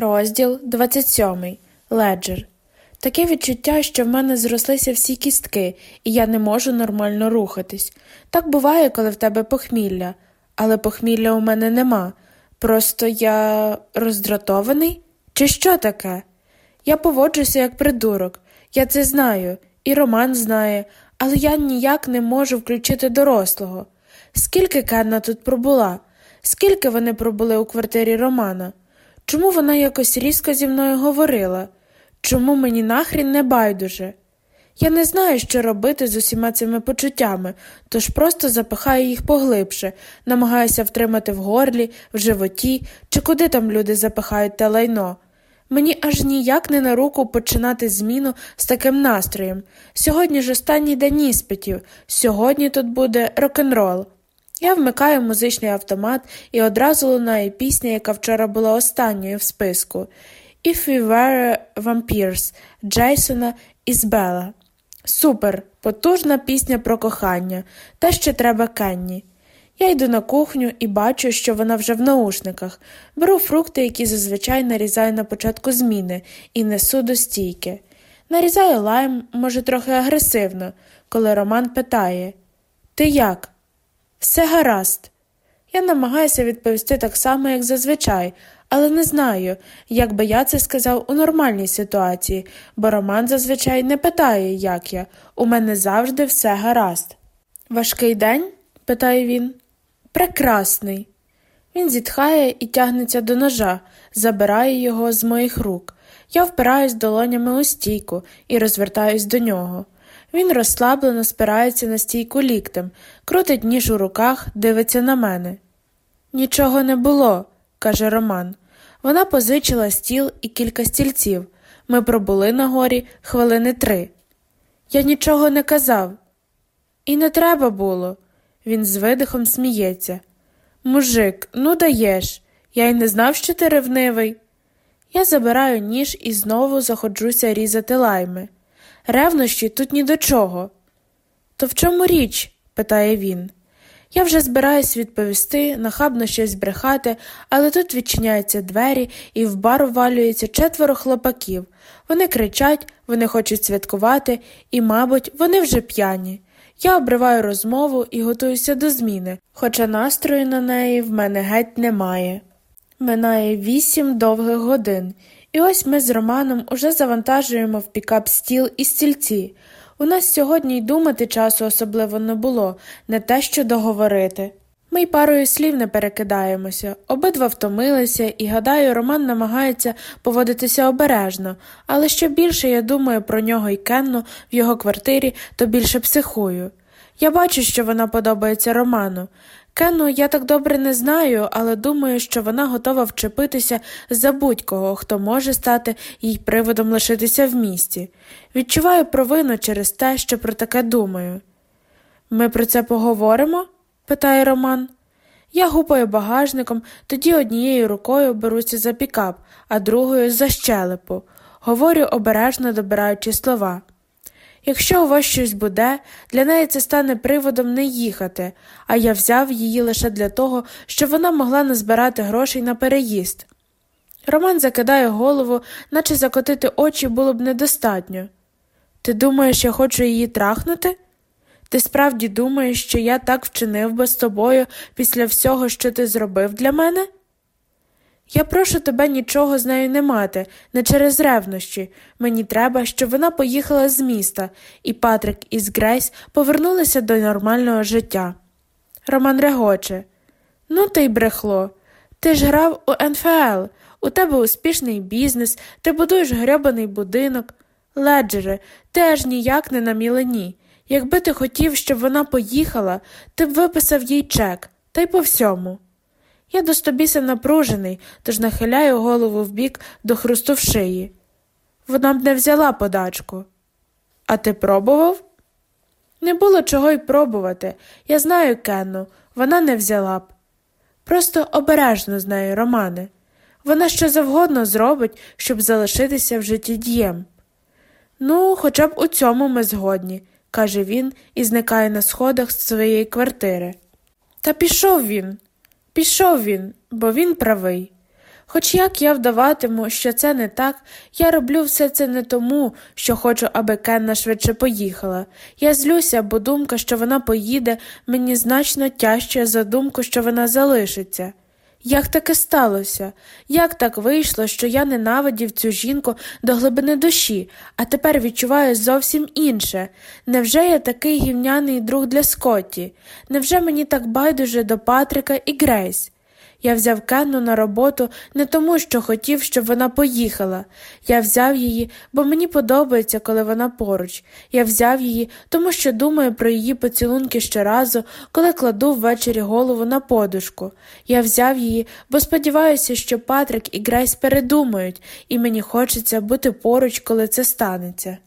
Розділ 27. Леджер. Таке відчуття, що в мене зрослися всі кістки, і я не можу нормально рухатись. Так буває, коли в тебе похмілля, але похмілля у мене нема. Просто я роздратований? Чи що таке? Я поводжуся як придурок. Я це знаю, і Роман знає, але я ніяк не можу включити дорослого. Скільки Кенна тут пробула? Скільки вони пробули у квартирі Романа? Чому вона якось різко зі мною говорила? Чому мені нахрін не байдуже? Я не знаю, що робити з усіма цими почуттями, тож просто запихаю їх поглибше, намагаюся втримати в горлі, в животі чи куди там люди запихають те лайно. Мені аж ніяк не на руку починати зміну з таким настроєм. Сьогодні ж останній день іспитів, сьогодні тут буде рок-н-рол. Я вмикаю музичний автомат і одразу лунає пісня, яка вчора була останньою в списку If We Were Vampires Джейсона Ізбела. Супер, потужна пісня про кохання, те, що треба Кенні. Я йду на кухню і бачу, що вона вже в наушниках, беру фрукти, які зазвичай нарізаю на початку зміни, і несу до стійки. Нарізаю лайм, може, трохи агресивно, коли Роман питає Ти як? Все гаразд. Я намагаюся відповісти так само, як зазвичай, але не знаю, як би я це сказав у нормальній ситуації, бо Роман зазвичай не питає, як я. У мене завжди все гаразд. Важкий день? питає він. Прекрасний. Він зітхає і тягнеться до ножа, забирає його з моїх рук. Я впираюсь долонями у стійку і розвертаюсь до нього. Він розслаблено спирається на стійку ліктем, крутить ніж у руках, дивиться на мене. Нічого не було, каже Роман. Вона позичила стіл і кілька стільців. Ми пробули на горі хвилини три. Я нічого не казав. І не треба було. Він з видихом сміється. Мужик, ну даєш. Я й не знав, що ти ревнивий. Я забираю ніж і знову заходжуся різати лайми. Ревнощі тут ні до чого. То в чому річ? питає він. Я вже збираюсь відповісти, нахабно щось брехати, але тут відчиняються двері, і в бар ввалюється четверо хлопаків. Вони кричать, вони хочуть святкувати, і, мабуть, вони вже п'яні. Я обриваю розмову і готуюся до зміни, хоча настрою на неї в мене геть немає. Минає вісім довгих годин, і ось ми з Романом уже завантажуємо в пікап стіл і стільці. У нас сьогодні й думати часу особливо не було, не те що договорити. Ми й парою слів не перекидаємося, обидва втомилися, і, гадаю, Роман намагається поводитися обережно, але що більше я думаю про нього і Кенну в його квартирі, то більше психую. Я бачу, що вона подобається Роману. Кенну я так добре не знаю, але думаю, що вона готова вчепитися за будь-кого, хто може стати їй приводом лишитися в місті. Відчуваю провину через те, що про таке думаю. Ми про це поговоримо? питає Роман. Я гупаю багажником, тоді однією рукою беруся за пікап, а другою за щелепу. Говорю обережно добираючи слова. Якщо у вас щось буде, для неї це стане приводом не їхати, а я взяв її лише для того, щоб вона могла назбирати грошей на переїзд. Роман закидає голову, наче закотити очі було б недостатньо. Ти думаєш, я хочу її трахнути? Ти справді думаєш, що я так вчинив би з тобою після всього, що ти зробив для мене? Я прошу тебе нічого з нею не мати, не через ревнощі. Мені треба, щоб вона поїхала з міста, і Патрик із Грейс повернулися до нормального життя. Роман регоче. Ну, ти й брехло. Ти ж грав у НФЛ, у тебе успішний бізнес, ти будуєш гребаний будинок. Леджере, ти аж ніяк не на мілені. Якби ти хотів, щоб вона поїхала, ти б виписав їй чек, та й по всьому. Я до стобіса напружений, тож нахиляю голову вбік до хрусту в шиї. Вона б не взяла подачку. А ти пробував? Не було чого й пробувати. Я знаю Кенну, вона не взяла б. Просто обережно з нею, Романе. Вона що завгодно зробить, щоб залишитися в житті дієм. Ну, хоча б у цьому ми згодні, каже він і зникає на сходах з своєї квартири. Та пішов він. Пішов він, бо він правий. Хоч як я вдаватиму, що це не так, я роблю все це не тому, що хочу, аби Кенна швидше поїхала. Я злюся, бо думка, що вона поїде, мені значно тяжче за думку, що вона залишиться. Як таке сталося? Як так вийшло, що я ненавидів цю жінку до глибини душі, а тепер відчуваю зовсім інше? Невже я такий гівняний друг для Скотті? Невже мені так байдуже до Патрика і Грейс? Я взяв Кенну на роботу не тому, що хотів, щоб вона поїхала. Я взяв її, бо мені подобається, коли вона поруч. Я взяв її, тому що думаю про її поцілунки щоразу, коли кладу ввечері голову на подушку. Я взяв її, бо сподіваюся, що Патрик і Грейс передумають, і мені хочеться бути поруч, коли це станеться.